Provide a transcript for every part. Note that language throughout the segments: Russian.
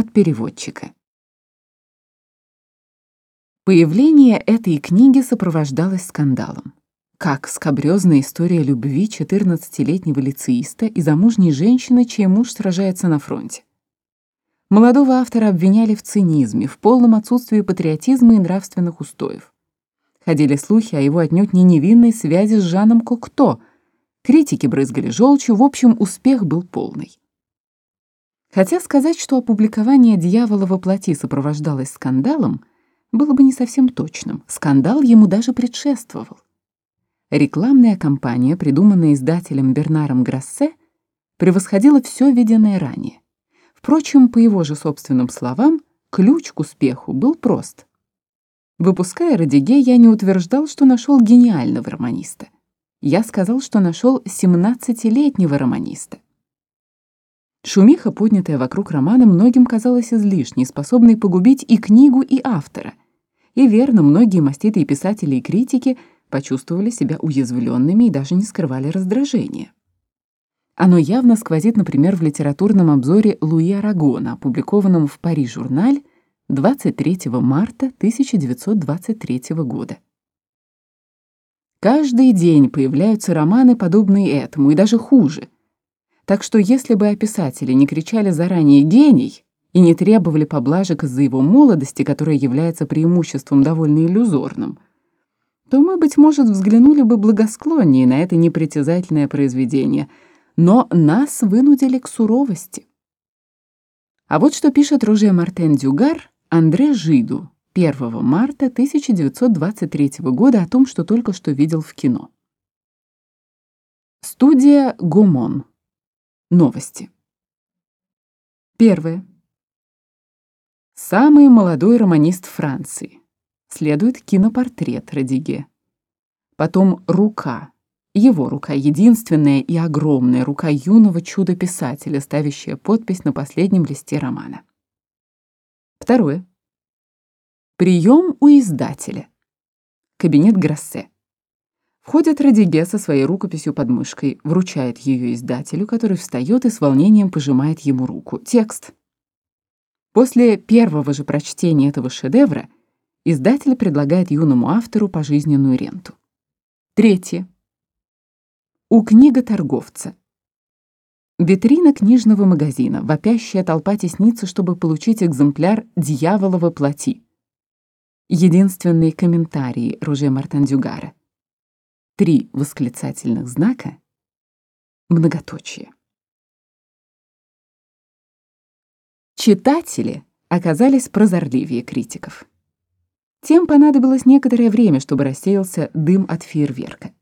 от переводчика. Появление этой книги сопровождалось скандалом. Как скобрёзная история любви 14-летнего лицеиста и замужней женщины, чей муж сражается на фронте. Молодого автора обвиняли в цинизме, в полном отсутствии патриотизма и нравственных устоев. Ходили слухи о его отнюдь не невинной связи с Жаном Кокто. Критики брызгали желчью, в общем, успех был полный. Хотя сказать, что опубликование «Дьявола воплоти» сопровождалось скандалом, было бы не совсем точным. Скандал ему даже предшествовал. Рекламная кампания, придуманная издателем Бернаром Грассе, превосходила все виденное ранее. Впрочем, по его же собственным словам, ключ к успеху был прост. Выпуская «Радиге», я не утверждал, что нашел гениального романиста. Я сказал, что нашел 17-летнего романиста — Шумиха, поднятая вокруг романа, многим казалась излишней, способной погубить и книгу, и автора. И верно, многие маститые писатели и критики почувствовали себя уязвленными и даже не скрывали раздражения. Оно явно сквозит, например, в литературном обзоре Луи Арагона, опубликованном в Париж журнале 23 марта 1923 года. Каждый день появляются романы, подобные этому, и даже хуже — так что если бы описатели не кричали заранее «гений», и не требовали поблажек из-за его молодости, которая является преимуществом довольно иллюзорным, то мы, быть может, взглянули бы благосклоннее на это непритязательное произведение, но нас вынудили к суровости. А вот что пишет Руже Мартен Дюгар Андре Жиду 1 марта 1923 года о том, что только что видел в кино. Студия «Гумон» новости. Первое. Самый молодой романист Франции. Следует кинопортрет Радиге. Потом «Рука». Его рука, единственная и огромная рука юного чудо-писателя, ставящая подпись на последнем листе романа. Второе. Прием у издателя. Кабинет Гроссе. Входит Входят со своей рукописью под мышкой, вручает ее издателю, который встает и с волнением пожимает ему руку. Текст. После первого же прочтения этого шедевра издатель предлагает юному автору пожизненную ренту. Третье. У книга Торговца. Витрина книжного магазина, вопящая толпа теснится, чтобы получить экземпляр «Дьяволова плоти». Единственные комментарии Руже Мартандюгара три восклицательных знака многоточие. Читатели оказались прозорливее критиков. Тем понадобилось некоторое время, чтобы рассеялся дым от фейерверка.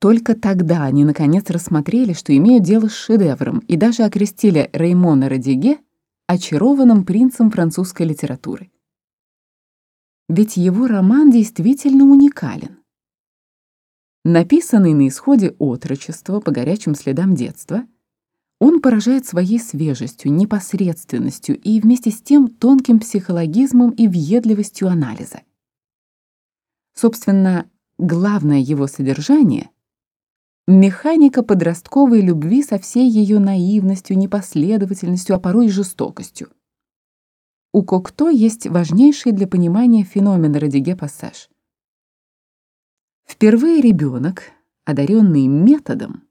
Только тогда они наконец рассмотрели, что имеют дело с шедевром, и даже окрестили Реймона Радиге очарованным принцем французской литературы. Ведь его роман действительно уникален. Написанный на исходе отрочества по горячим следам детства, он поражает своей свежестью, непосредственностью и вместе с тем тонким психологизмом и въедливостью анализа. Собственно, главное его содержание — механика подростковой любви со всей ее наивностью, непоследовательностью, а порой и жестокостью. У Кокто есть важнейший для понимания феномена Радиге пассаж — Впервые ребенок, одаренный методом,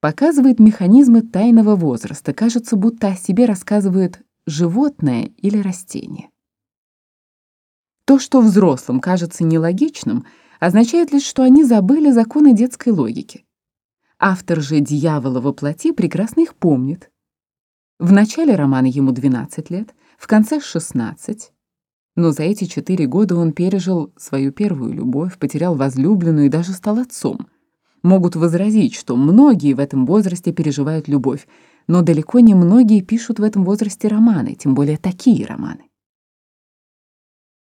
показывает механизмы тайного возраста, кажется, будто о себе рассказывает животное или растение. То, что взрослым кажется нелогичным, означает лишь, что они забыли законы детской логики. Автор же «Дьявола во плоти» прекрасно их помнит. В начале романа ему 12 лет, в конце — 16, Но за эти четыре года он пережил свою первую любовь, потерял возлюбленную и даже стал отцом. Могут возразить, что многие в этом возрасте переживают любовь, но далеко не многие пишут в этом возрасте романы, тем более такие романы.